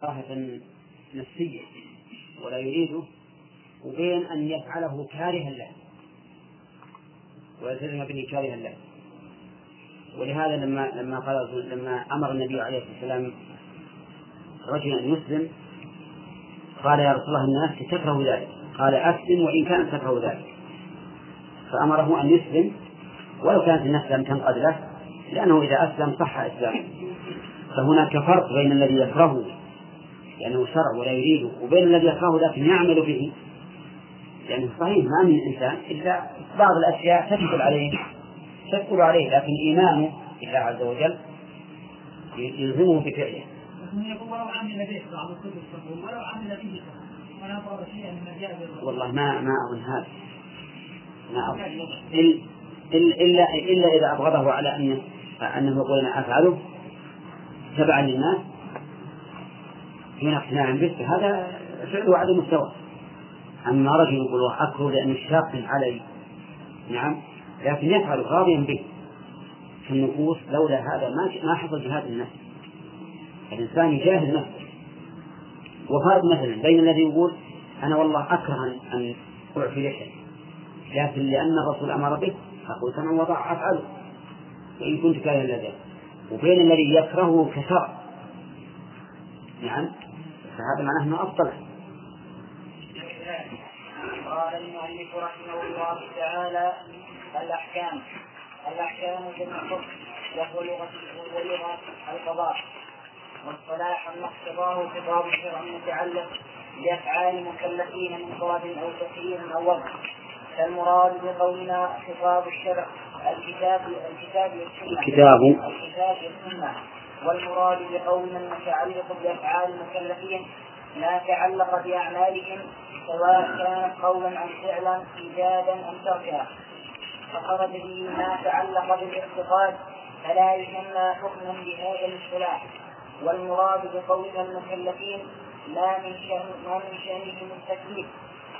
كراهة نفسية ولا يريده وبين أن يفعله كارها له ويلتزم به كارها له. ولهذا لما لما قال لما أمر النبي عليه الصلاة والسلام رجلا أن يسلم قال يا رسول الله ان نفسي تكره ذلك. قال أسلم وإن كانت تكره ذلك. فأمره أن يسلم ولو كانت النفس لم تنقذ له لأنه إذا أسلم صح إسلامه. فهناك فرق بين الذي يكرهه لأنه شرع ولا يريده وبين الذي يكرهه لكن يعمل به. لأنه صحيح ما من إنسان إلا بعض الأشياء تثقل عليه تثقل عليه لكن إيمانه بالله عز وجل يلزمه بفعله. ولو عمل به بعض الكتب ولو عمل به ونظر شيئا من والله ما ما أظن هذا. ما أظن. إلا إلا إذا أبغضه على أنه أنه يقول أنا أفعله تبعا للناس. دون اقتناع به هذا فعله عدم مستوى. أما رجل يقول أكره لأنه شاق علي. نعم. لكن يفعل راضيا به. في النفوس لولا هذا ما ما حصل جهاد النفس. الإنسان يجاهد نفسه. وفرق مثلا بين الذي يقول أنا والله أكره أن أعفي لحية لكن لأن الرسول أمر به أقول سمع وضع أفعله. وإن كنت كارها لذلك. وبين الذي يكرهه كشرع نعم. فهذا معناه أنه أفضل. قال المؤلف رحمه الله تعالى الأحكام. الأحكام جمع حكم وهو لغة ولغة القضاء. والصلاح ما اقتضاه خطاب الشرع متعلق بأفعال مكلفين من طلب أو تخيير أو وضع. فالمراد بقولنا خطاب الشرع الكتاب الكتاب والسنة. الكتاب. الكتاب والسنة. والمراد بقولنا المتعلق بأفعال المكلفين ما تعلق بأعمالهم سواء كانت قولا أم فعلا إيجادا أم تركا. فخرج به ما تعلق بالاعتقاد فلا يسمى حكما بهذا الاصطلاح. والمراد بقولنا المكلفين ما من شأن ما من شأنهم التكليف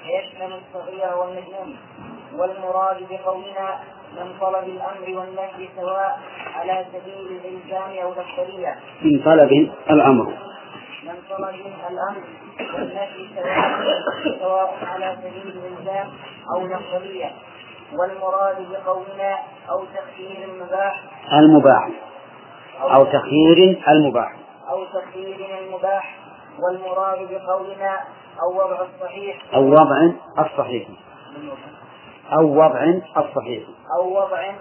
فيشمل الصغير والمجنون. والمراد بقولنا من طلب الأمر والنهي سواء على سبيل الإلزام أو الافضليه. من طلب الأمر. من طلب الأمر والنهي سواء سواء على سبيل الإلزام أو الافضليه. والمراد بقولنا أو تخيير المباح المباح أو تخيير المباح أو تخيير المباح والمراد بقولنا أو وضع الصحيح أو وضع الصحيح أو وضع الصحيح. أو وضع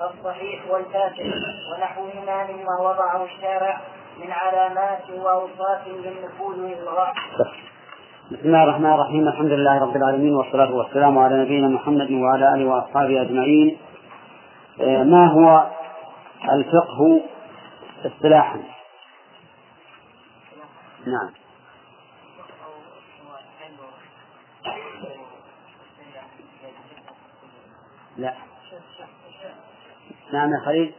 الصحيح والفاسد ونحوهما مما وضعه الشارع من علامات وأوصاف للنفوذ والإلغاء بسم الله الرحمن الرحيم. الحمد لله رب العالمين والصلاة والسلام على نبينا محمد وعلى آله وأصحابه أجمعين. آه، ما هو الفقه اصطلاحا؟ نعم. لا. نعم يا خليل.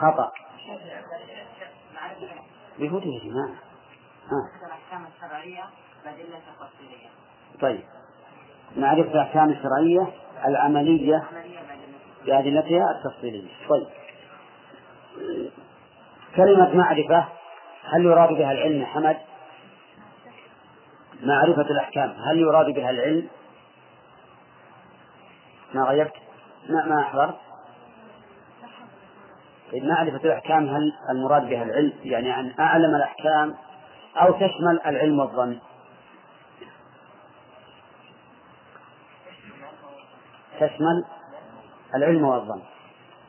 خطأ. بهدى يا جماعة. الأحكام الشرعية والأدلة التفصيلية طيب. معرفة الأحكام الشرعية العملية بأدلتها التفصيلية. طيب. كلمة معرفة هل يراد بها العلم حمد؟ معرفة الأحكام هل يراد بها العلم؟ ما غيرت؟ ما ما أحضرت؟ طيب معرفة الأحكام هل المراد بها العلم؟ يعني أن أعلم الأحكام أو تشمل العلم والظن؟ تشمل العلم والظن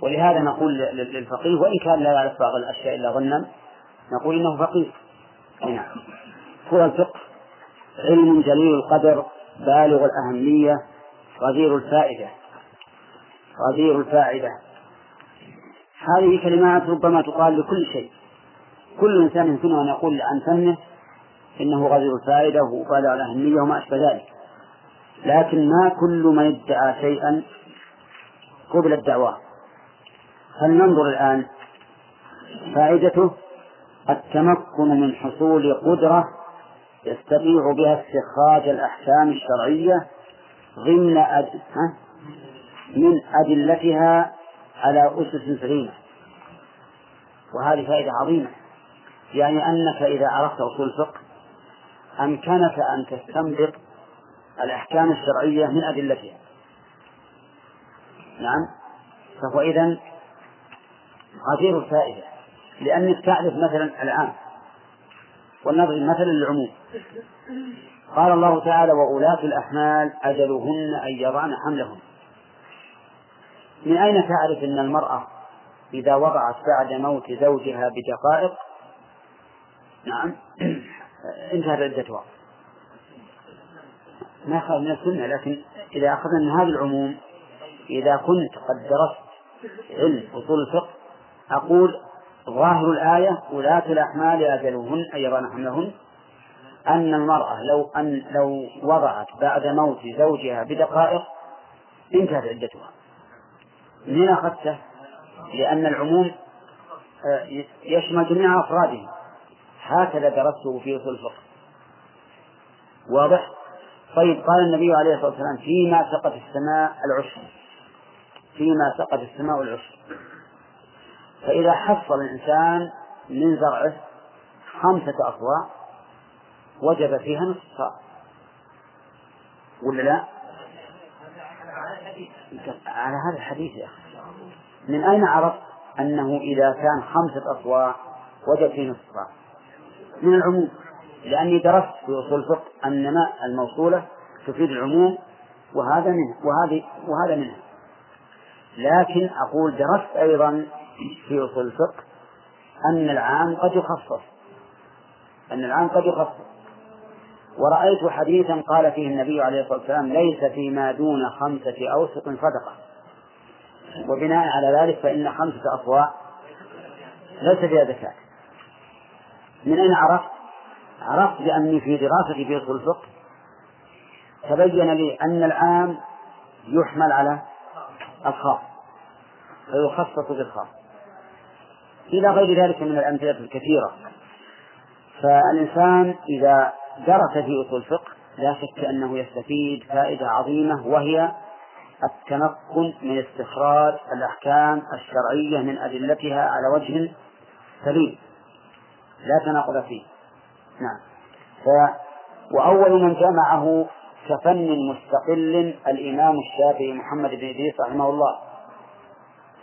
ولهذا نقول للفقيه وإن كان لا يعرف بعض الأشياء إلا ظنا نقول إنه فقيه نعم هو الفقه علم جليل القدر بالغ الأهمية غزير الفائدة. غزير الفائدة. هذه كلمات ربما تقال لكل شيء. كل إنسان يمكنه أن يقول عن فنه إنه غزير الفائدة وبالغ الأهمية وما أشبه ذلك. لكن ما كل من ادعى شيئا قبل الدعوة. فلننظر الآن فائدته التمكن من حصول قدرة يستطيع بها استخراج الأحكام الشرعية ضمن أد... من أدلتها على أسس سليمة. وهذه فائدة عظيمة. يعني أنك إذا عرفت أصول الفقه أمكنك أن تستنبط الأحكام الشرعية من أدلتها. نعم؟ فهو إذن غزير الفائدة. لأنك تعرف مثلا العام. ولنضرب مثلا للعموم. قال الله تعالى وأولاة الأحمال أجلهن أن يضعن حملهن. من أين تعرف أن المرأة إذا وضعت بعد موت زوجها بدقائق؟ نعم. انتهت عدتها ما يخالف من السنة لكن إذا أخذنا من هذا العموم إذا كنت قد درست علم أصول الفقه أقول ظاهر الآية ولاة الأحمال أجلهن أي يضعن حملهن. أن المرأة لو أن لو وضعت بعد موت زوجها بدقائق انتهت عدتها. من أخذته؟ لأن العموم آه، يشمل جميع أفراده هكذا درسته في أصول الفقه. واضح؟ طيب قال النبي عليه الصلاة والسلام فيما سقط السماء العشر فيما سقط السماء العشر فإذا حصل الإنسان من زرعه خمسة أصواع وجب فيها نصف صاع. ولا لا؟ على هذا الحديث يا أخي. من أين عرفت أنه إذا كان خمسة أصواع وجب فيه نصف صاع؟ من العموم. لأني درست في أصول الفقه أن ماء الموصولة تفيد العموم وهذا منه وهذه وهذا منها. لكن أقول درست أيضا في أصول الفقه أن العام قد يخصص. أن العام قد يخصص. ورأيت حديثا قال فيه النبي عليه الصلاة والسلام ليس فيما دون خمسة أوسق صدقة. وبناء على ذلك فإن خمسة أصواع ليس فيها زكاة. من أين عرفت؟ عرفت بأني في دراستي في أصول الفقه تبين لي أن العام يحمل على الخاص فيخصص بالخاص. إلى غير ذلك من الأمثلة الكثيرة. فالإنسان إذا درس في أصول الفقه لا شك أنه يستفيد فائدة عظيمة وهي التمكن من استخراج الأحكام الشرعية من أدلتها على وجه سليم. لا تناقض فيه. نعم. ف وأول من جمعه كفن مستقل الإمام الشافعي محمد بن إدريس رحمه الله.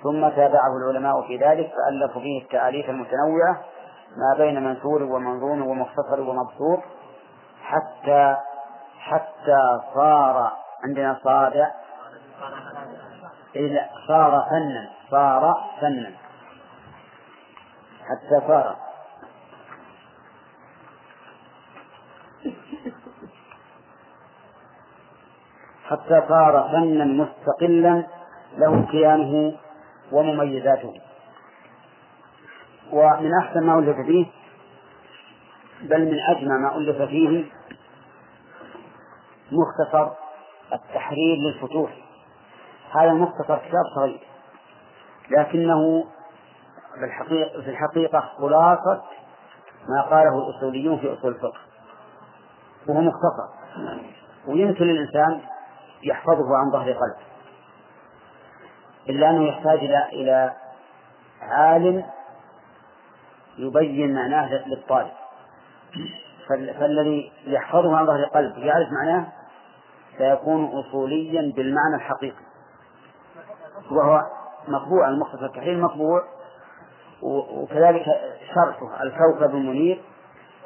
ثم تابعه العلماء في ذلك فألفوا فيه التأليف المتنوعة ما بين منثور ومنظوم ومختصر ومبسوط. حتى حتى صار عندنا صادع إذا صار فنا صار فنا حتى صار. حتى صار فنا مستقلا له كيانه ومميزاته. ومن أحسن ما ألف فيه بل من أجمع ما ألف فيه مختصر التحرير للفتوح هذا مختصر كتاب صغير. لكنه في الحقيقة خلاصة ما قاله الأصوليون في أصول الفقه. وهو مختصر. ويمكن للإنسان يحفظه عن ظهر قلب إلا أنه يحتاج إلى إلى عالم يبين معناه للطالب. فالذي يحفظه عن ظهر قلب يعرف معناه؟ سيكون أصوليا بالمعنى الحقيقي. وهو مطبوع المختصر التحرير مطبوع وكذلك شرحه الكوكب المنير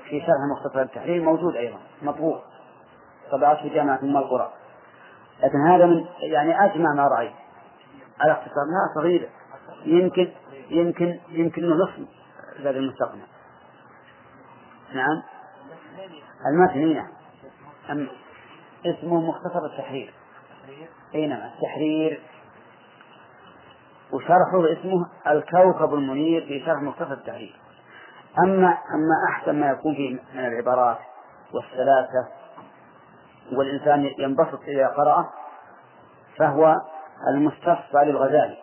في شرح مختصر التحرير موجود أيضا مطبوع. طبعات في جامعة أم القرى. لكن هذا من يعني أجمع ما رأيت. على اختصار لا صغيرة يمكن يمكن يمكن نصف زاد المستقنع نعم؟ المتن نعم أم اسمه مختصر التحرير. أي نعم التحرير. وشرحه اسمه الكوكب المنير في شرح مختصر التحرير. أما أما أحسن ما يكون فيه من العبارات والسلاسة والإنسان ينبسط إذا قرأه فهو المستصفى للغزالي.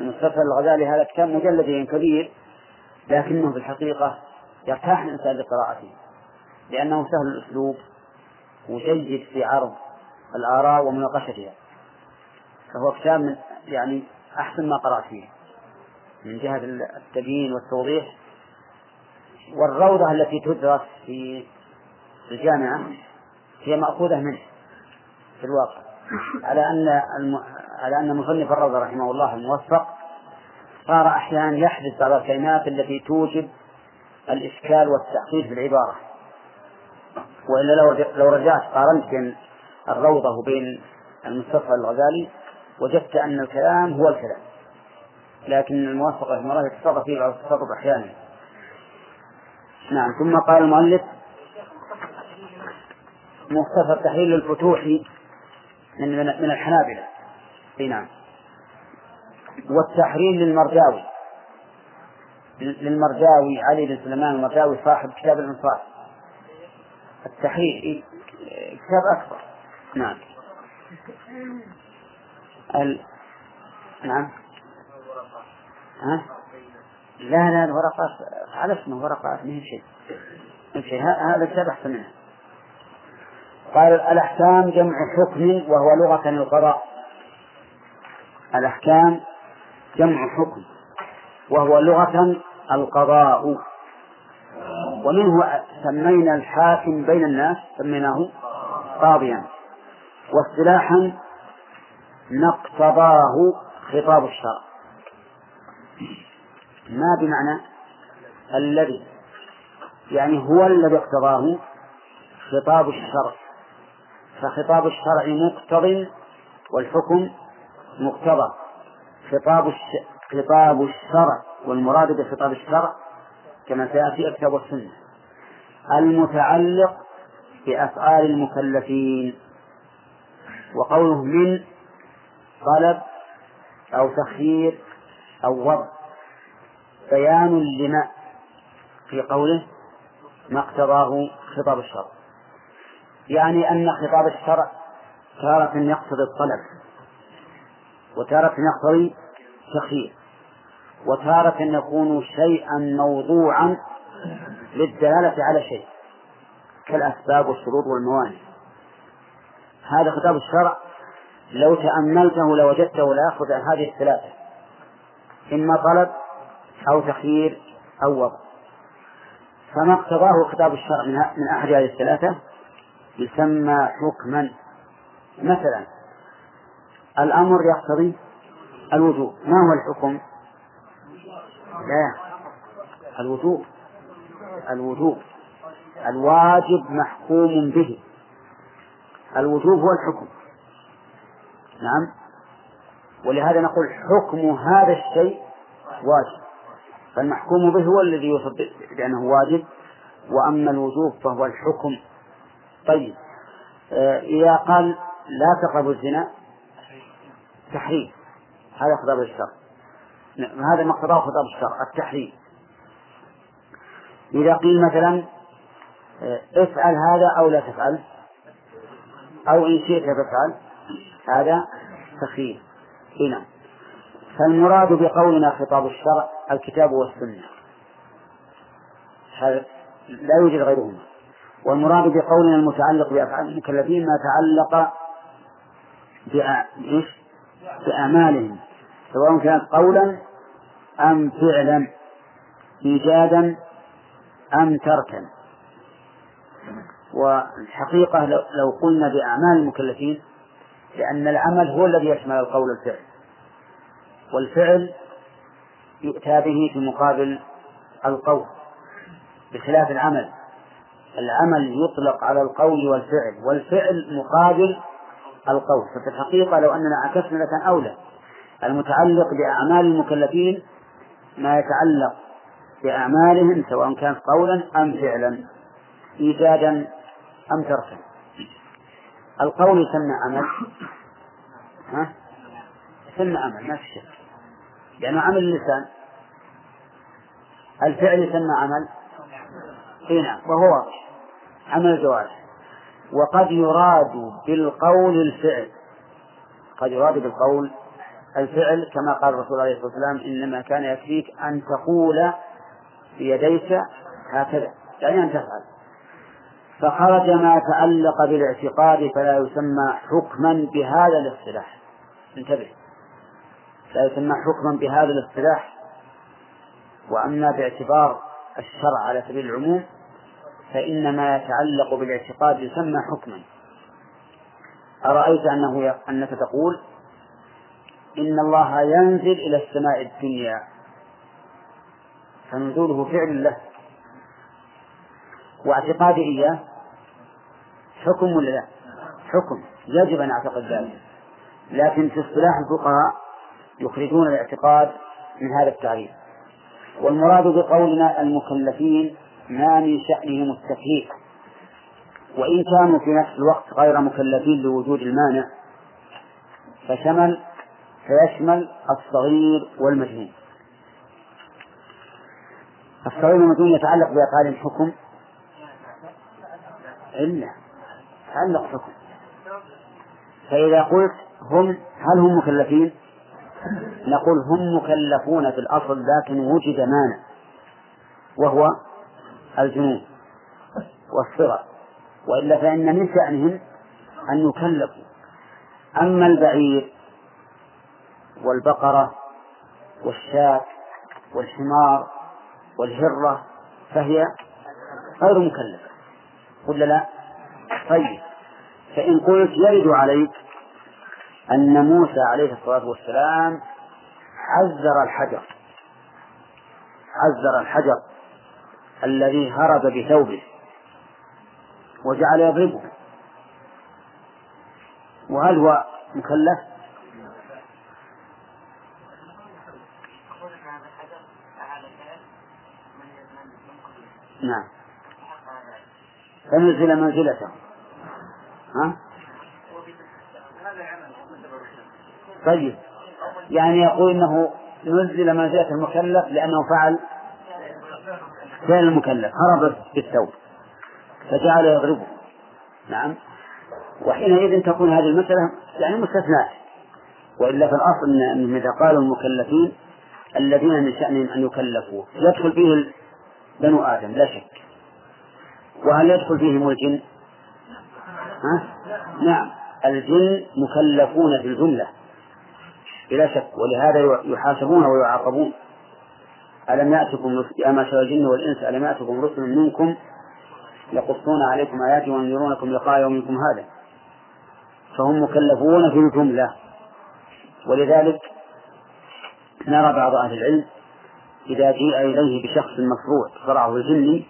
المستصفى للغزالي هذا كتاب مجلد كبير لكنه في الحقيقة يرتاح الإنسان لقراءته. لأنه سهل الأسلوب وجيد في عرض الآراء ومناقشتها. فهو كتاب من يعني أحسن ما قرأت فيه. من جهة التبيين والتوضيح والروضة التي تدرس في الجامعة هي مأخوذة منه في الواقع. على أن الم... على أن مصنف الروضة رحمه الله الموفق صار أحيانا يحدث بعض الكلمات التي توجب الإشكال والتعقيد في العبارة. وإلا لو رجعت قارنت بين الروضة وبين المستصفى الغزالي وجدت أن الكلام هو الكلام. لكن الموفق رحمه الله يتصرف فيه بعض التصرف أحيانا. نعم ثم قال المؤلف مختصر تحليل الفتوح من من الحنابلة. إي نعم. والتحرير للمرجاوي. للمرجاوي علي بن سليمان المرجاوي صاحب كتاب الإنصاف. التحرير إيه؟ كتاب أكبر. نعم. ال... نعم. ها؟ لا لا الورقات على اسمه ورقات ما هي شيء. هذا كتاب أحسن منه. قال الأحكام جمع حكم وهو لغة القضاء. الأحكام جمع حكم وهو لغة القضاء. ومنه سمينا الحاكم بين الناس سميناه قاضيا. واصطلاحا ما اقتضاه خطاب الشرع. ما بمعنى الذي يعني هو الذي اقتضاه خطاب الشرع. فخطاب الشرع مقتض والحكم مقتضى. خطاب. خطاب الشرع والمراد بخطاب الشرع كما سيأتي الكتاب والسنة المتعلق بأفعال المكلفين. وقوله من طلب أو تخيير أو وضع. بيان لما في قوله ما اقتضاه خطاب الشرع. يعني أن خطاب الشرع تارة يقتضي الطلب وتارة يقتضي تخيير وتارة يكون شيئا موضوعا للدلالة على شيء كالأسباب والشروط والموانع. هذا خطاب الشرع. لو تأملته لوجدته لا يأخذ عن هذه الثلاثة. إما طلب أو تخيير أو وضع. فما اقتضاه خطاب الشرع من أحد هذه الثلاثة؟ يسمى حكما. مثلا الأمر يقتضي الوجوب. ما هو الحكم؟ لا. الوجوب. الوجوب. الواجب محكوم به. الوجوب هو الحكم. نعم. ولهذا نقول حكم هذا الشيء واجب. فالمحكوم به هو الذي يوصف بأنه واجب. وأما الوجوب فهو الحكم. طيب. آه، إذا قال لا تقربوا الزنا تحريم. هذا خطاب الشرع. هذا ما خطاب الشرع التحريم. إذا قيل مثلا آه، افعل هذا أو لا تفعل. أو إن شئت فافعل. هذا تخيير. هنا فالمراد بقولنا خطاب الشرع الكتاب والسنة. لا يوجد غيرهما. والمراد بقولنا المتعلق بأفعال المكلفين ما تعلق بأعمالهم سواء كانت قولا أم فعلا. إيجادا أم تركا. والحقيقة لو قلنا بأعمال المكلفين لأن العمل هو الذي يشمل القول والفعل. والفعل يؤتى به في مقابل القول بخلاف العمل. العمل يطلق على القول والفعل والفعل مقابل القول. ففي الحقيقة لو أننا عكسنا لكان أولى. المتعلق بأعمال المكلفين ما يتعلق بأعمالهم سواء كان قولا أم فعلا إيجادا أم تركا. القول يسمى عمل. ها؟ يسمى عمل ما في شك. لأنه عمل اللسان الفعل يسمى عمل. إي نعم وهو عمل الجوارح وقد يراد بالقول الفعل. قد يراد بالقول الفعل كما قال الرسول عليه الصلاة والسلام إنما كان يكفيك أن تقول بيديك هكذا يعني أن تفعل. فخرج ما تعلق بالاعتقاد فلا يسمى حكما بهذا الاصطلاح. انتبه. لا يسمى حكما بهذا الاصطلاح وأما باعتبار الشرع على سبيل العموم فإن ما يتعلق بالاعتقاد يسمى حكما. أرأيت أنه أنك تقول إن الله ينزل إلى السماء الدنيا فنزوله فعل له. واعتقادي إياه. حكم ولا لا؟ حكم. يجب أن أعتقد ذلك. لكن في اصطلاح الفقهاء يخرجون الاعتقاد من هذا التعريف. والمراد بقولنا المكلفين ما من شأنهم التكليف. وإن كانوا في نفس الوقت غير مكلفين لوجود المانع فشمل فيشمل الصغير والمجنون الصغير والمجنون يتعلق بأفعال الحكم؟ إلا. تعلق حكم. فإذا قلت هم هل هم مكلفين؟ نقول هم مكلفون في الأصل لكن وجد مانع وهو الجنون والصغر. وإلا فإن من شأنهم أن يكلفوا. أما البعير والبقرة والشاة والحمار والهرة فهي غير مكلفة ولا لا؟ طيب فإن قلت يرد عليك أن موسى عليه الصلاة والسلام حذر الحجر حذر الحجر الذي هرب بثوبه وجعل يضربه وهل هو مكلف؟ نعم. فنزل منزلته. ها؟ طيب. يعني يقول إنه نزل منزلة المكلف لأنه فعل فعل المكلف هرب بالثوب فجعل يضربه نعم. وحينئذ تكون هذه المسألة يعني مستثناء وإلا في الأصل أنهم إذا قالوا المكلفين الذين من شأنهم أن يكلفوا يدخل فيه بنو آدم لا شك. وهل يدخل فيهم الجن؟ ها؟ نعم. الجن مكلفون في الجملة. بلا شك. ولهذا يحاسبون ويعاقبون. ألم يأتكم يا معشر الجن والإنس ألم يأتكم رسل منكم يقصون عليكم آياتي وينذرونكم لقاء يومكم هذا؟ فهم مكلفون في الجملة. ولذلك نرى بعض أهل العلم إذا جيء إليه بشخص مفروع صرعه الجني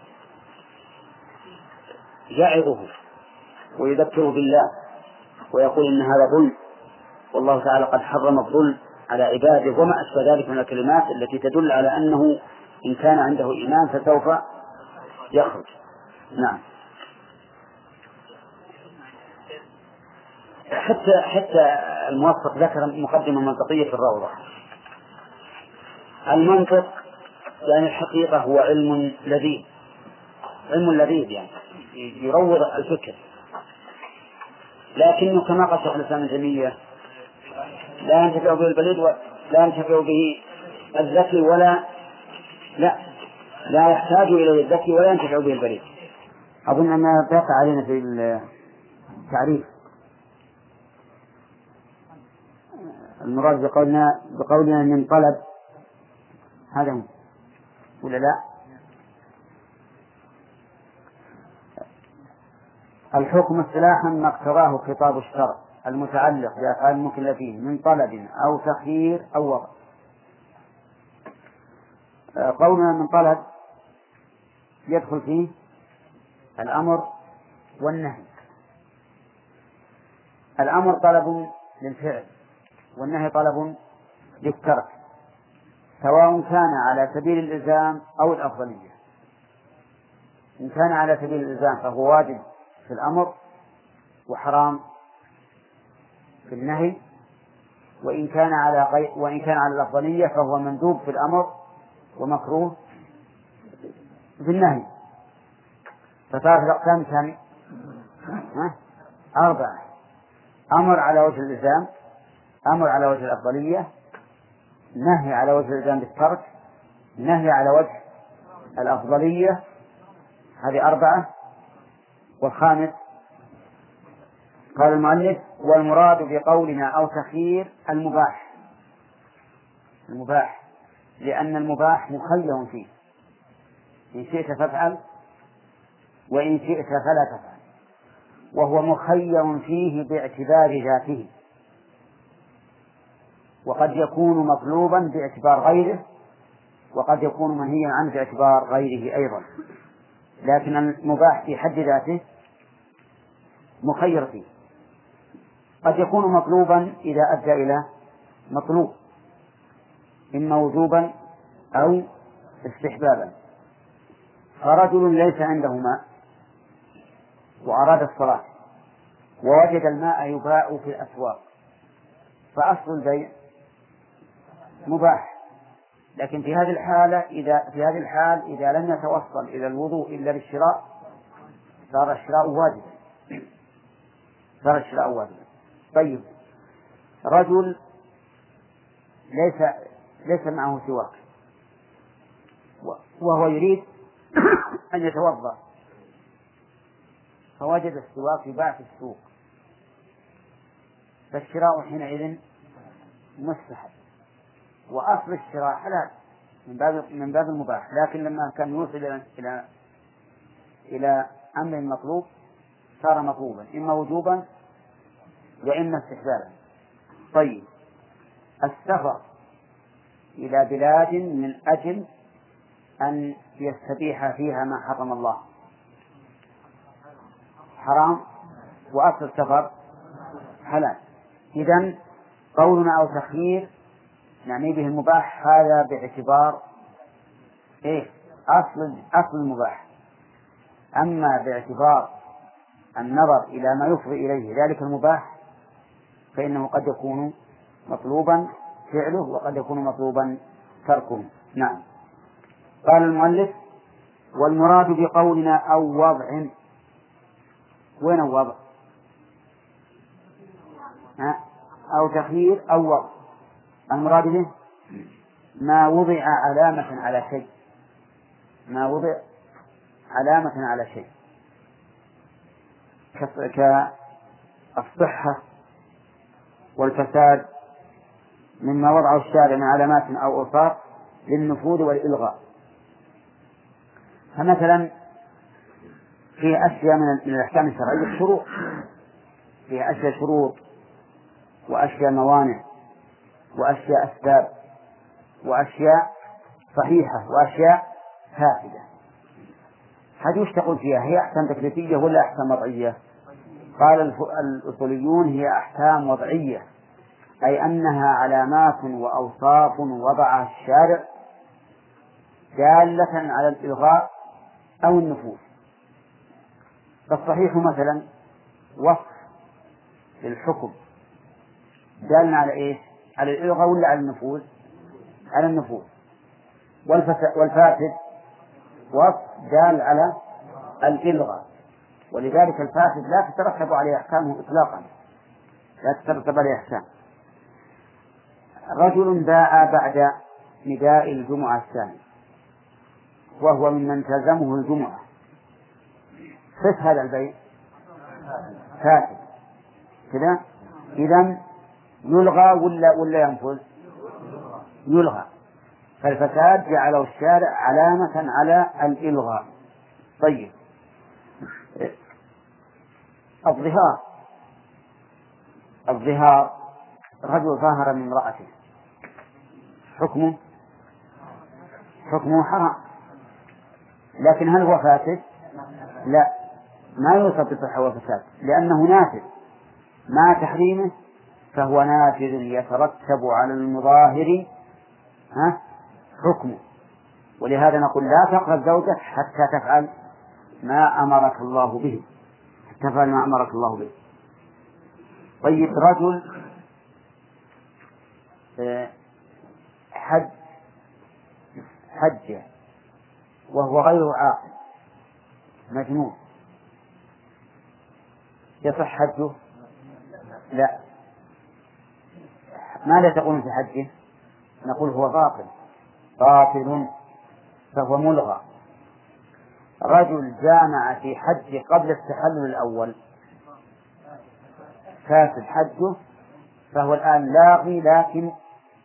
يعظه ويذكره بالله ويقول إن هذا ظلم والله تعالى قد حرم الظلم على عباده وما أشبه ذلك من الكلمات التي تدل على أنه إن كان عنده إيمان فسوف يخرج. نعم. حتى حتى الموفق ذكر مقدمة منطقية في الروضة. المنطق يعني الحقيقة هو علم لذيذ. علم لذيذ يعني. يروض الفكر. لكنه كما قال شيخ الإسلام ابن لا ينتفع به البليد ولا ينتفع به الذكي ولا لا لا يحتاج إليه الذكي ولا ينتفع به البليد. أظن أن بقى علينا في التعريف. المراد بقولنا بقولنا من طلب هذا. هو ولا لا؟ الحكم اصطلاحا ما اقتضاه خطاب الشرع المتعلق بأفعال المكلفين من طلب أو تخيير أو وضع. قولنا من طلب يدخل فيه الأمر والنهي. الأمر طلب للفعل والنهي طلب للترك. سواء كان على سبيل الإلزام أو الأفضلية. إن كان على سبيل الإلزام فهو واجب في الأمر وحرام في النهي وإن كان على غير وإن كان على الأفضلية فهو مندوب في الأمر ومكروه في النهي. فصارت الأقسام كم؟ أربعة. أمر على وجه الإلزام أمر على وجه الأفضلية نهي على وجه الإلزام بالترك نهي على وجه الأفضلية هذه أربعة. والخامس قال المؤلف والمراد بقولنا أو تخيير المباح. المباح لأن المباح مخير فيه. إن شئت فافعل وإن شئت فلا تفعل. وهو مخير فيه باعتبار ذاته. وقد يكون مطلوبا باعتبار غيره وقد يكون منهيا عنه باعتبار غيره أيضا. لكن المباح في حد ذاته مخير فيه. قد يكون مطلوبا إذا أدى إلى مطلوب إما وجوبا أو استحبابا. فرجل ليس عنده ماء وأراد الصلاة ووجد الماء يباع في الأسواق فأصل البيع مباح. لكن في هذه الحالة إذا في هذه الحال إذا لم يتوصل إلى الوضوء إلا بالشراء صار الشراء واجبا. صار الشراء واجبا. طيب. رجل ليس ليس معه سواك. وهو يريد أن يتوضأ. فوجد السواك يباع في السوق. فالشراء حينئذ مستحب. وأصل الشراء حلال من باب من باب المباح. لكن لما كان يوصل إلى إلى إلى أمر مطلوب صار مطلوبا. إما وجوبا وإما استحبابا. طيب. السفر إلى بلاد من أجل أن يستبيح فيها ما حرم الله. حرام وأصل السفر حلال. إذا قولنا أو تخيير نعني به المباح هذا باعتبار إيه؟ أصل أصل المباح. أما باعتبار النظر إلى ما يفضي إليه ذلك المباح فإنه قد يكون مطلوبا فعله وقد يكون مطلوبا تركه. نعم. قال المؤلف والمراد بقولنا أو وضع. وين الوضع؟ أو تخيير أو وضع. المراد به ما وضع علامة على شيء. ما وضع علامة على شيء. كالصحة والفساد مما وضعه الشارع من علامات أو أوصاف للنفوذ والإلغاء. فمثلا في أشياء من الأحكام الشرعية شروط في أشياء شروط وأشياء موانع. وأشياء أسباب وأشياء صحيحة وأشياء فاسدة هذه وش تقول فيها؟ هي أحكام تكليفية ولا أحكام وضعية؟ قال الأصوليون هي أحكام وضعية أي أنها علامات وأوصاف وضعها الشارع دالة على الإلغاء أو النفوذ فالصحيح مثلا وصف للحكم دالنا على إيه؟ على الإلغاء ولا على النفوذ؟ على النفوذ. والفاسد وصف دال على الإلغاء. ولذلك الفاسد لا تترتب عليه أحكامه إطلاقا. لا تترتب عليه أحكام. رجل باع بعد نداء الجمعة الثاني وهو ممن تلزمه الجمعة. صف هذا البيع. فاسد. كذا؟ إذا يلغى ولا ولا ينفذ؟ يلغى. فالفساد جعله الشارع علامة على الإلغاء. طيب. الظهار. الظهار. رجل ظاهر من امرأته. حكمه؟ حكمه حرام. لكن هل هو فاسد؟ لا. ما يوصف بصحة وفساد لأنه نافذ. مع تحريمه؟ فهو نافذ يترتب على المظاهر حكمه. ولهذا نقول لا تقرب زوجك حتى تفعل ما أمرك الله به تفعل ما أمرك الله به. طيب رجل آه، حج حج وهو غير عاقل مجنون. يصح حجه؟ لا. ماذا تقولون في حجه؟ نقول هو باطل. باطل فهو ملغى. رجل جامع في حج قبل التحلل الأول. فاسد حجه فهو الآن لاغي لكن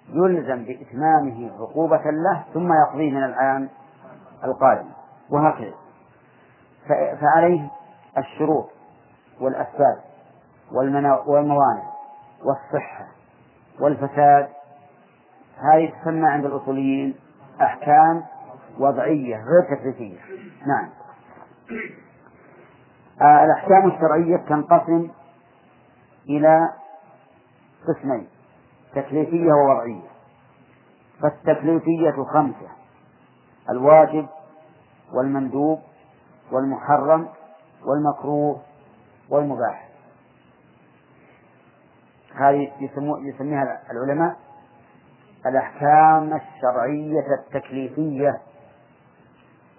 يلزم بإتمامه عقوبة له ثم يقضيه من العام القادم وهكذا. فعليه الشروط والأسباب والموانع والصحة. والفساد هذه تسمى عند الأصوليين أحكام وضعية غير تكليفية. نعم. آه الأحكام الشرعية تنقسم إلى قسمين تكليفية ووضعية. فالتكليفية خمسة الواجب والمندوب والمحرم والمكروه والمباح. هذه يسميها العلماء الأحكام الشرعية التكليفية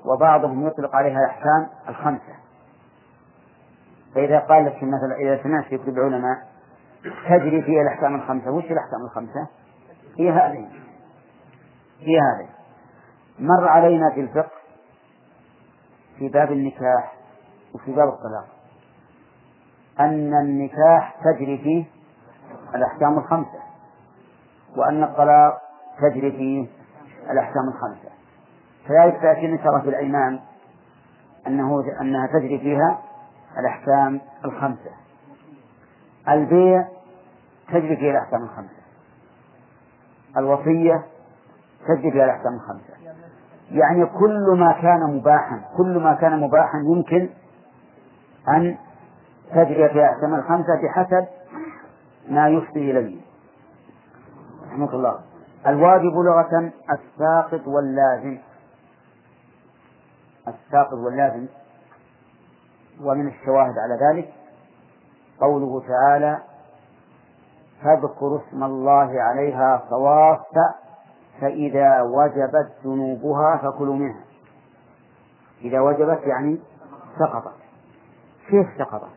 وبعضهم يطلق عليها الأحكام الخمسة. فإذا قال لك مثلا إذا سمعت في كتب العلماء تجري فيها الأحكام الخمسة. وش الأحكام الخمسة؟ هي هذه. هي هذه. مر علينا في الفقه في باب النكاح وفي باب الطلاق أن النكاح تجري فيه الأحكام الخمسة وأن الطلاق تجري فيه الأحكام الخمسة. كذلك تأتي إن في الأيمان أنه أنها تجري فيها الأحكام الخمسة. البيع تجري فيها الأحكام الخمسة. الوصية تجري فيها الأحكام الخمسة. يعني كل ما كان مباحا كل ما كان مباحا يمكن أن تجري فيها الأحكام الخمسة بحسب ما يفضي إليه. رحمة الله. الواجب لغة الساقط واللازم. الساقط واللازم. ومن الشواهد على ذلك قوله تعالى فاذكروا اسم الله عليها صواف فإذا وجبت ذنوبها فكلوا منها. إذا وجبت يعني سقطت. كيف سقطت؟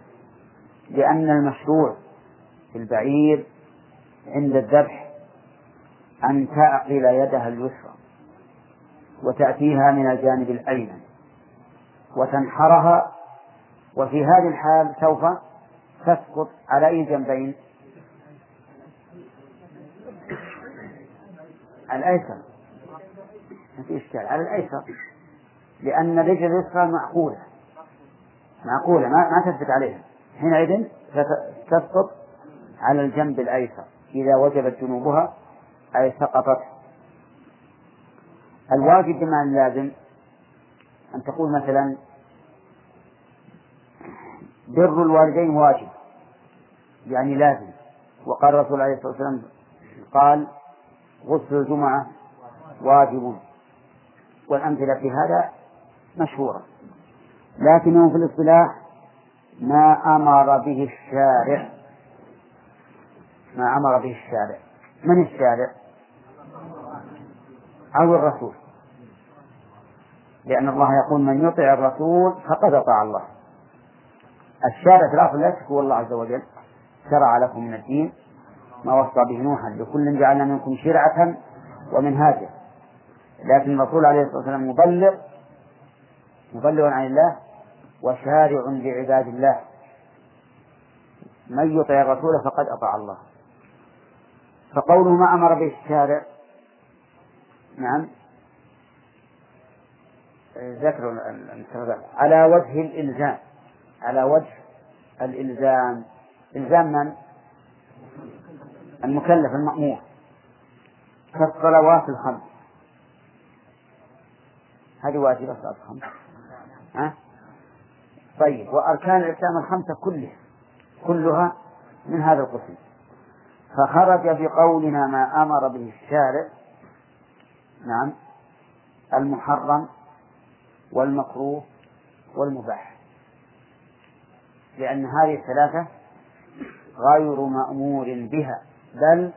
لأن المشروع في البعير عند الذبح أن تعقل يدها اليسرى وتأتيها من الجانب الأيمن وتنحرها وفي هذه الحال سوف تسقط على أي جنبين؟ الأيسر. ما في إشكال. على الأيسر. لأن الرجل اليسرى معقولة. معقولة. ما, ما تثبت عليها. حينئذ تسقط على الجنب الأيسر إذا وجبت جنوبها أي سقطت. الواجب بمعنى اللازم أن تقول مثلا بر الوالدين واجب يعني لازم. وقال الرسول عليه الصلاة والسلام قال غسل الجمعة واجب. والأمثلة في هذا مشهورة لكنه في الاصطلاح ما أمر به الشارع. ما أمر به الشارع. من الشارع؟ أو الرسول. لأن الله يقول من يطع الرسول فقد أطاع الله. الشارع في الأصل لا هو الله عز وجل. شرع لكم من الدين. ما وصى به نوحا. لكل جعلنا منكم شرعة ومنهاجا. لكن الرسول عليه الصلاة والسلام مبلغ. مبلغ عن الله. وشارع لعباد الله. من يطع الرسول فقد أطاع الله. فقوله ما أمر به الشارع. نعم. ذكر على وجه الإلزام. على وجه الإلزام. إلزام من؟ المكلف المأمور. كالصلوات الخمس. هذه واجبة صلاة الخمس. ها؟ طيب. وأركان الإسلام الخمسة كلها. كلها من هذا القسم. فخرج بقولنا ما أمر به الشارع نعم المحرم والمكروه والمباح. لأن هذه الثلاثة غير مأمور بها بل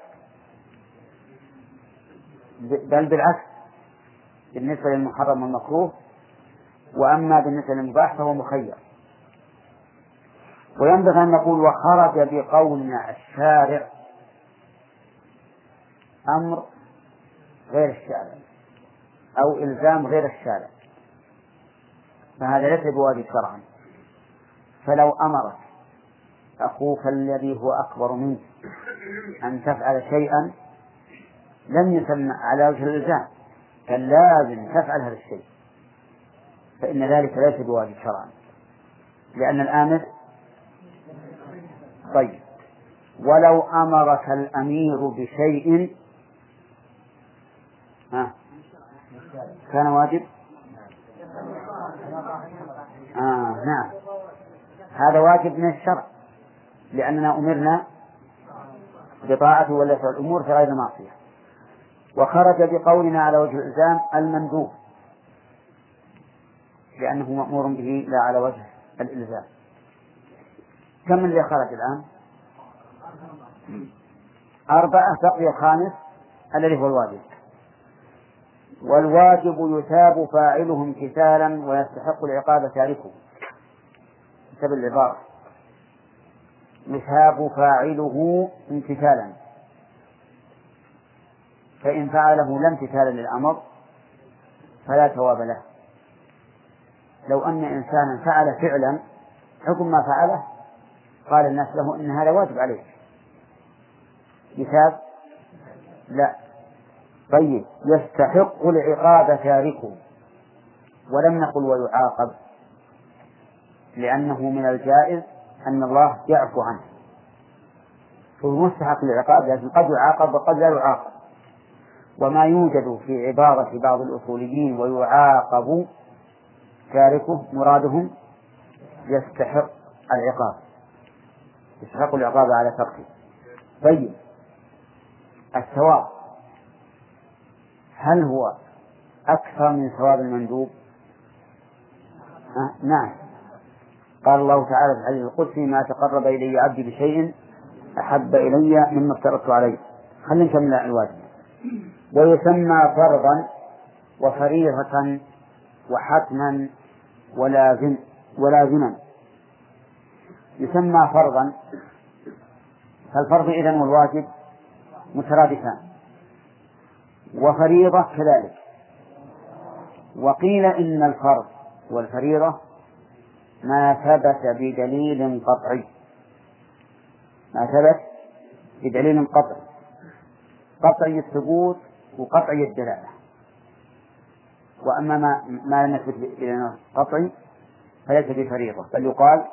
بل بالعكس. بالنسبة للمحرم والمكروه وأما بالنسبة للمباح فهو مخير. وينبغي أن نقول وخرج بقولنا الشارع أمر غير الشارع أو إلزام غير الشارع. فهذا ليس بواجب شرعا. فلو أمرك أخوك الذي هو أكبر منك أن تفعل شيئا لم يسمى على وجه الإلزام كان لازم تفعل هذا الشيء. فإن ذلك ليس بواجب شرعا. لأن الآمر طيب. ولو أمرك الأمير بشيء ها. كان واجب؟ آه نعم. هذا واجب من الشرع لأننا أمرنا بطاعته ولا الأمور في غير معصية. وخرج بقولنا على وجه الإلزام المندوب لأنه مأمور به لا على وجه الإلزام. كم اللي خرج الآن؟ أربعة بقي الخامس الذي هو الواجب. والواجب يثاب فاعله امتثالا ويستحق العقاب تاركه حسب العبارة يثاب فاعله امتثالا. فإن فعله لا امتثالا للأمر فلا ثواب له. لو أن إنسانا فعل فعلا حكم ما فعله قال الناس له إن هذا واجب عليك يثاب لا. طيب يستحق العقاب تاركه. ولم نقل ويعاقب لأنه من الجائز أن الله يعفو عنه. فهو مستحق للعقاب لكن قد يعاقب وقد لا يعاقب. وما يوجد في عبارة بعض الأصوليين ويعاقب تاركه مرادهم يستحق العقاب. يستحق العقاب على تركه. طيب الثواب. هل هو أكثر من ثواب المندوب؟ أه؟ نعم قال الله تعالى في الحديث القدسي ما تقرب إلي عبدي بشيء أحب إلي مما افترضت عليه خلينا نكمل الواجب ويسمى فرضا وفريضة وحتما ولازم ولازما يسمى فرضا فالفرض إذن والواجب مترادفان وفريضة كذلك. وقيل إن الفرض والفريضة ما ثبت بدليل قطعي. ما ثبت بدليل قطعي. قطعي الثبوت وقطعي الدلالة. وأما ما ما لم يثبت بدليل قطعي فليس بفريضة بل يقال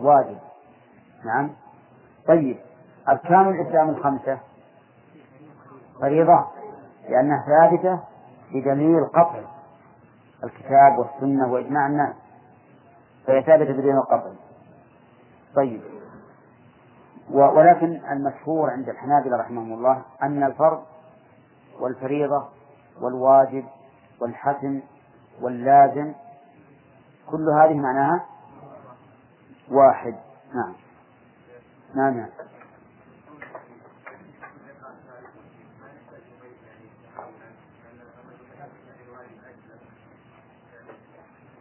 واجب. نعم. طيب. أركان الإسلام الخمسة. فريضة. لأنها ثابتة بدليل قطعي الكتاب والسنة وإجماع الناس. فهي ثابتة بدليل القطعي طيب. ولكن المشهور عند الحنابلة رحمهم الله أن الفرض والفريضة والواجب والحتم واللازم كل هذه معناها واحد. نعم. نعم نعم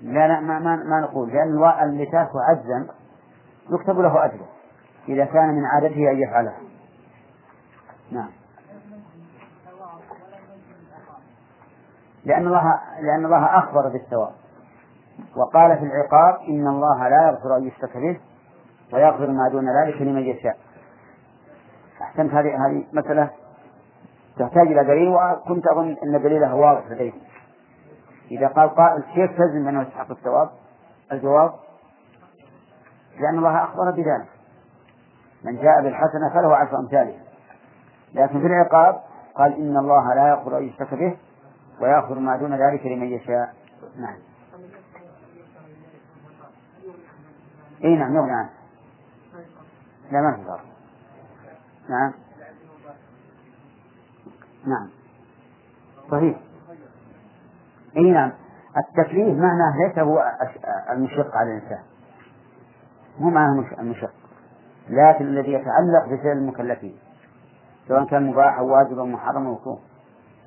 لا لا ما, ما, ما نقول لأن ترك عجزا يكتب له أجر إذا كان من عادته أن يفعله نعم. لأن الله لأن الله أخبر بالثواب. وقال في العقاب إن الله لا يغفر أن يشرك به ويغفر ما دون ذلك لمن يشاء. أحسنت هذه هذه مسألة؟ تحتاج إلى دليل وكنت أظن أن دليلها واضح لديك إذا قال قائل كيف تجزم أنه يستحق الثواب؟ الجواب لأن الله أخبر بذلك. من جاء بالحسنة فله عشر أمثالها. لكن في العقاب قال إن الله لا يغفر أن يشرك به ويغفر ما دون ذلك لمن يشاء. نعم. إي نعم يغني عنه. لا ما في فرق نعم. نعم. صحيح. إي نعم. التكليف معناه ليس هو المشق على الإنسان. مو معناه المشق. لكن الذي يتعلق بفعل المكلفين سواء كان مباح أو واجب أو محرم أو مكروه.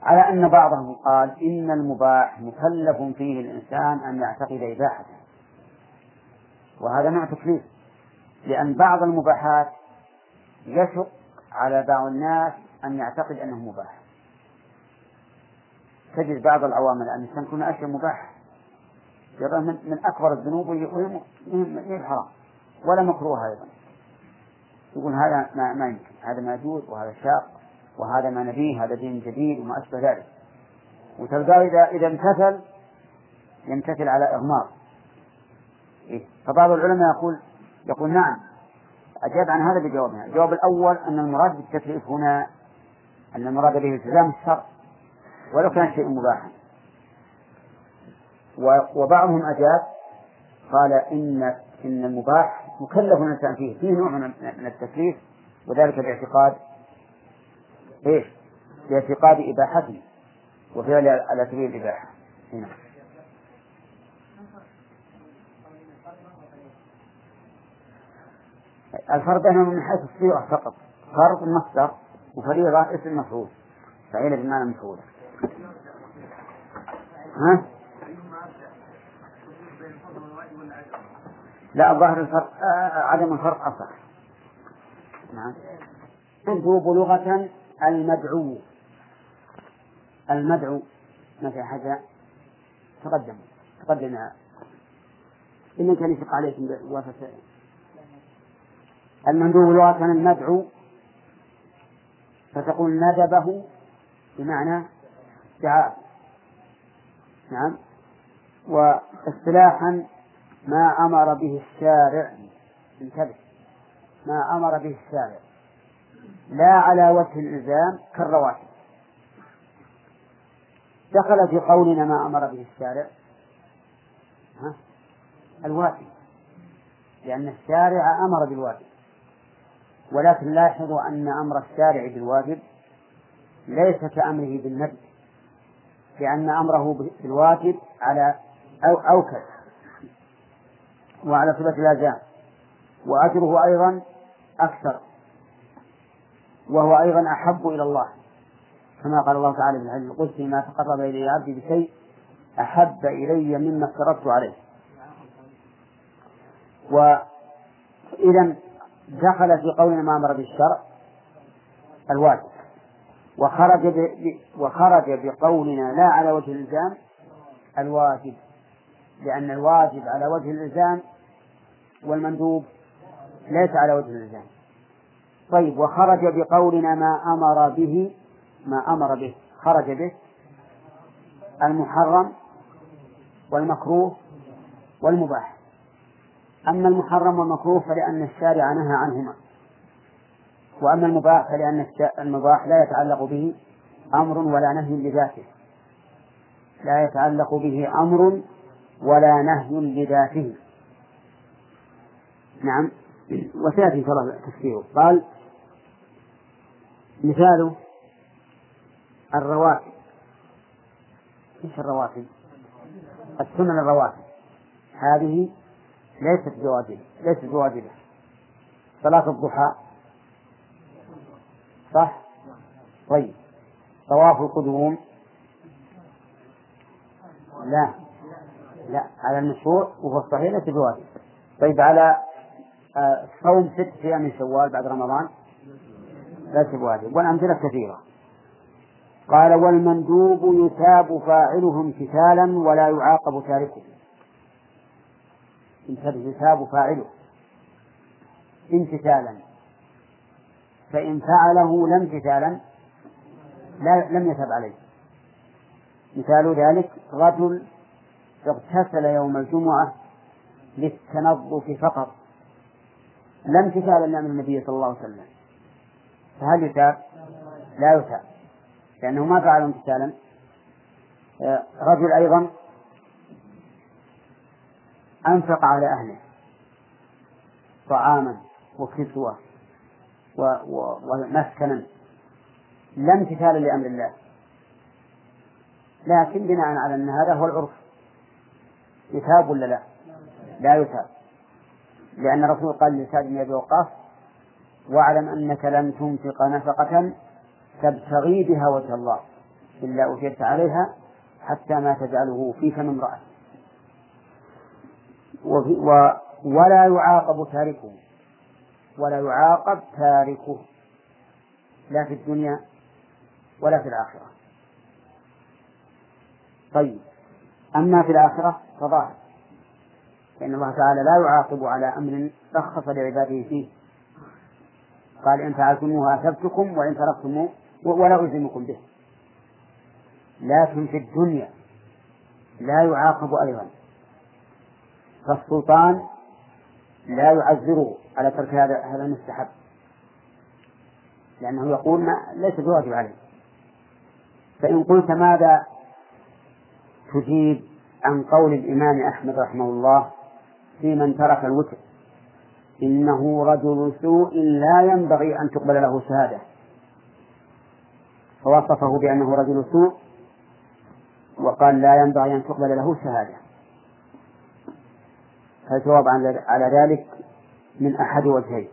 على أن بعضهم قال إن المباح مكلف فيه الإنسان أن يعتقد إباحته. وهذا نوع تكليف. لأن بعض المباحات يشق على بعض الناس أن يعتقد أنه مباح. تجد بعض العوامل أن الإنسان يكون أشياء مباح يراه من, من أكبر الذنوب وهي الحرام. ولا مكروه أيضا. يقول هذا ما, ما يمكن. هذا ما يجوز وهذا شاق وهذا ما نبيه هذا دين جديد وما أشبه ذلك. وتلقاه إذا إذا امتثل يمتثل على إغمار إيه؟ فبعض العلماء يقول يقول نعم أجاب عن هذا بجوابها. الجواب الأول أن المراد بالتكليف هنا أن المراد به التزام الشرع. ولو كان شيء مباحا وبعضهم أجاب قال إن إن المباح مكلف الإنسان فيه فيه نوع من التكليف وذلك باعتقاد إيش؟ باعتقاد إباحته وفعل على سبيل الإباحة هنا. الفرق بينهم من حيث الصيغة فقط فرق المصدر وفريضة اسم مفعول فعيلة بمعنى مفعول ها؟ لا الظاهر الفرق آه عدم الفرق أصح. نعم. مندوب لغة المدعو. المدعو في حاجة تقدم تقدم إن كان يشق عليكم بواسطة. المندوب لغة المدعو فتقول ندبه بمعنى دعاء نعم. واصطلاحا ما أمر به الشارع. انتبه. ما أمر به الشارع. لا على وجه الإلزام كالرواتب. دخل في قولنا ما أمر به الشارع. ها؟ الواجب لأن الشارع أمر بالواجب ولكن لاحظوا أن أمر الشارع بالواجب ليس كأمره بالندب. لأن أمره بالواجب على أو أوكد وعلى صفة الألزام وأجره أيضا أكثر. وهو أيضا أحب إلى الله. كما قال الله تعالى في الحديث القدسي ما تقرب إلي عبدي بشيء أحب إلي مما افترضت عليه. وإذا دخل في قولنا ما أمر بالشرع الواجب. وخرج ب... وخرج بقولنا لا على وجه الإلزام الواجب لأن الواجب على وجه الإلزام والمندوب ليس على وجه الإلزام. طيب وخرج بقولنا ما أمر به ما أمر به خرج به المحرم والمكروه والمباح. أما المحرم والمكروه فلأن الشارع نهى عنهما. وأما المباح فلأن المباح لا يتعلق به أمر ولا نهي لذاته. لا يتعلق به أمر ولا نهي لذاته. نعم. وسيأتي الله تفسيره. قال مثاله الرواتب. إيش الرواتب؟ السنن الرواتب. هذه ليست بواجبة. ليست بواجبة. صلاة الضحى صح؟ طيب. طواف القدوم. لا. لا على المشروع وهو الصحيح ليس بواجب. طيب على آه، صوم ست أيام من شوال بعد رمضان ليس بواجب. والأمثلة كثيرة. قال والمندوب يثاب فاعله امتثالا ولا يعاقب تاركه يثاب فاعله. امتثالا. فإن فعله لا امتثالا لا لم يثب عليه. مثال ذلك رجل اغتسل يوم الجمعة للتنظف فقط. لا امتثالا لأمر النبي صلى الله عليه وسلم. فهل يتاب؟ لا يتاب لأنه ما فعل امتثالا. آه، رجل أيضا أنفق على أهله طعاما وكسوة. ومسكنا لا امتثالا لأمر الله لكن بناء على أن هذا هو العرف يثاب ولا لا؟ لا يثاب لأن الرسول قال لسعد بن أبي وقاص واعلم أنك لن تنفق نفقة تبتغي بها وجه الله إلا أجرت عليها حتى ما تجعله في فم امرأة. ولا يعاقب تاركه ولا يعاقب تاركه لا في الدنيا ولا في الآخرة. طيب أما في الآخرة فظاهر فإن الله تعالى لا يعاقب على أمر رخص لعباده فيه. قال إن فعلتموه أثبتكم وإن تركتموه ولا ألزمكم به. لكن في الدنيا لا يعاقب أيضا. فالسلطان لا يعذره على ترك هذا هذا المستحب. لأنه يقول ما ليس بواجب عليه. فإن قلت ماذا تجيب عن قول الإمام أحمد رحمه الله في من ترك الوتر؟ إنه رجل سوء لا ينبغي أن تقبل له شهادة. فوصفه بأنه رجل سوء وقال لا ينبغي أن تقبل له شهادة. فالجواب على ذلك من أحد وجهين.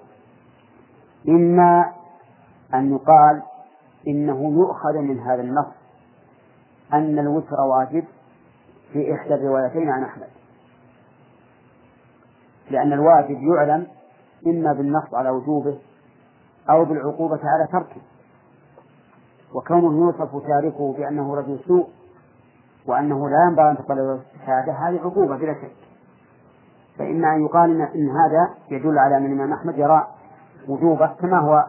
إما أن يقال إنه يؤخذ من هذا النص أن الوتر واجب في إحدى الروايتين عن أحمد. لأن الواجب يعلم إما بالنص على وجوبه أو بالعقوبة على تركه. وكونه يوصف تاركه بأنه رجل سوء وأنه لا ينبغي أن تقبل الشهادة هذه عقوبة بلا شك. فإما أن يقال إن هذا يدل على أن الإمام أحمد يرى وجوبه كما هو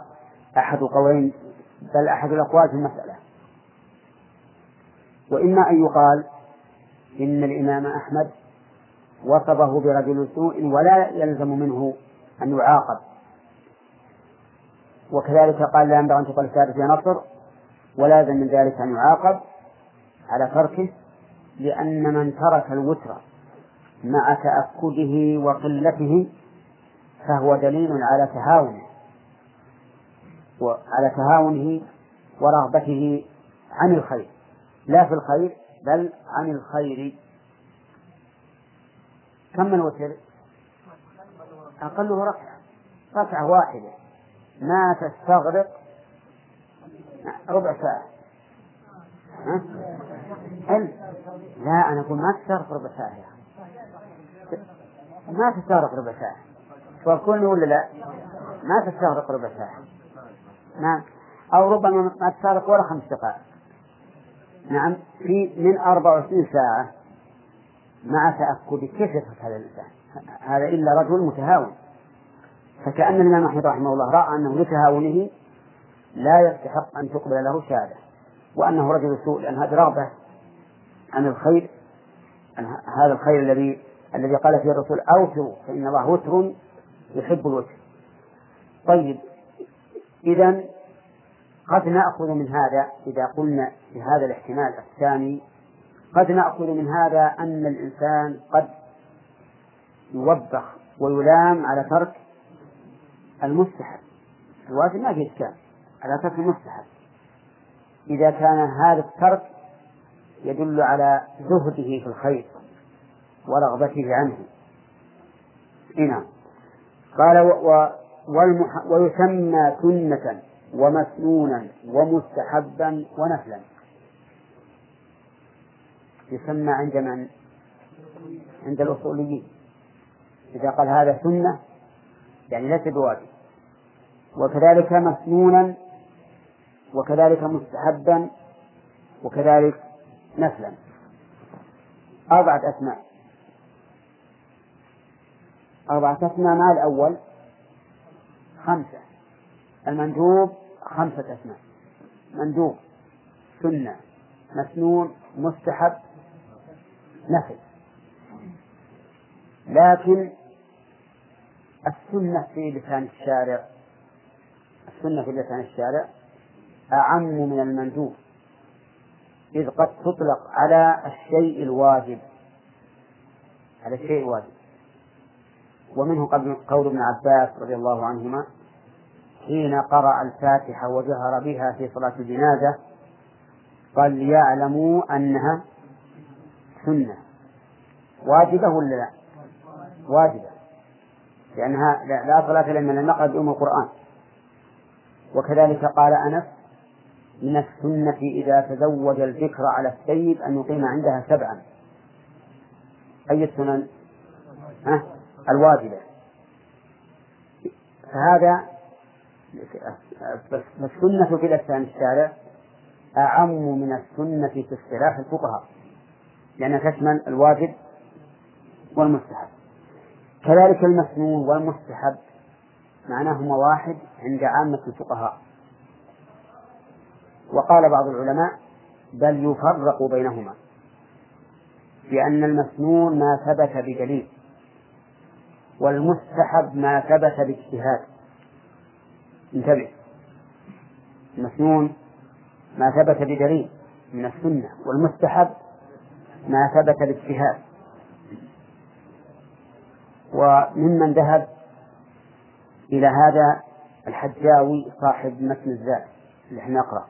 أحد قولين بل أحد الأقوال في المسألة. وإما أن يقال إن الإمام أحمد وصفه برجل سوء ولا يلزم منه أن يعاقب. وكذلك قال لا ينبغي أن تقل الشهادة في نصر ولا يلزم من ذلك أن يعاقب على تركه لأن من ترك الوتر مع تأكده وقلته فهو دليل على تهاونه وعلى تهاونه ورغبته عن الخير. لا في الخير بل عن الخير. كم من وتر؟ أقله ركعة ركعة واحدة. ما تستغرق ربع ساعة. ها؟ لا أنا أقول ما تستغرق ربع ساعة. ما تستغرق ربع ساعة توافقوني ولا لا؟ ما تستغرق ربع ساعة نعم. أو ربما ما تستغرق ولا خمس دقائق. نعم. في من 24 ساعة. مع تأكد كيف يترك هذا الإنسان. هذا إلا رجل متهاون. فكأن الإمام أحمد رحمه الله رأى أنه لتهاونه لا يستحق أن تقبل له شهادة. وأنه رجل سوء لأن هذه رغبة عن الخير عن هذا الخير الذي الذي قال فيه الرسول أوتروا فإن الله وتر يحب الوتر. طيب إذا قد نأخذ من هذا إذا قلنا بهذا الاحتمال الثاني قد نأخذ من هذا أن الإنسان قد يوبخ ويلام على ترك المستحب. الواجب ما فيه إشكال على ترك المستحب. إذا كان هذا الترك يدل على زهده في الخير. ورغبته عنه. نعم. قال و ويسمى سنة ومسنونا ومستحبا ونفلا. يسمى عند من؟ عند الأصوليين. إذا قال هذا سنة يعني ليس بواجب. وكذلك مسنونا وكذلك مستحبا وكذلك نفلا. أربعة أسماء. أربعة. أسماء مع الأول؟ خمسة. المندوب خمسة أسماء. مندوب سنة. مسنون مستحب نفل لكن السنة في لسان الشارع السنة في لسان الشارع أعم من المندوب إذ قد تطلق على الشيء الواجب على الشيء الواجب. ومنه قول ابن عباس رضي الله عنهما حين قرأ الفاتحة وجهر بها في صلاة الجنازة قال ليعلموا أنها سنة واجبة ولا لا؟ واجبة لأنها لا صلاة إلا من النقل بأم القرآن وكذلك قال أنس من السنة إذا تزوج الذكر على السيد أن يقيم عندها سبعا أي السنن؟ ها؟ الواجبة. فهذا السنة في لسان الشارع أعم من السنة في اصطلاح الفقهاء لأنها تشمل الواجب والمستحب. كذلك المسنون والمستحب معناهما واحد عند عامة الفقهاء. وقال بعض العلماء بل يفرق بينهما بأن المسنون ما ثبت بدليل. والمستحب ما ثبت باجتهاد. انتبه. المسنون ما ثبت بدليل من السنة والمستحب ما ثبت باجتهاد. وممن ذهب إلى هذا الحجاوي صاحب متن الزاد اللي إحنا نقرأ.